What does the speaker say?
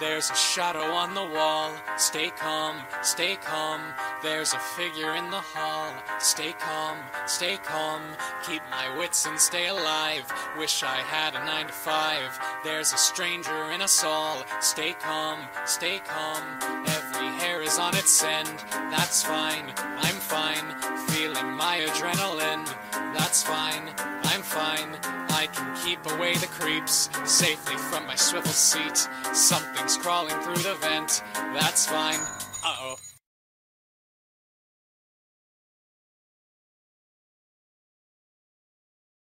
There's a shadow on the wall. Stay calm, stay calm. There's a figure in the hall. Stay calm, stay calm. Keep my wits and stay alive. Wish I had a nine to five. There's a stranger in us all. Stay calm, stay calm. Every hair is on its end. That's fine, I'm fine. Feeling my adrenaline. That's fine, can keep away the creeps safely from my swivel seat. Something's crawling through the vent. That's fine. Uh oh.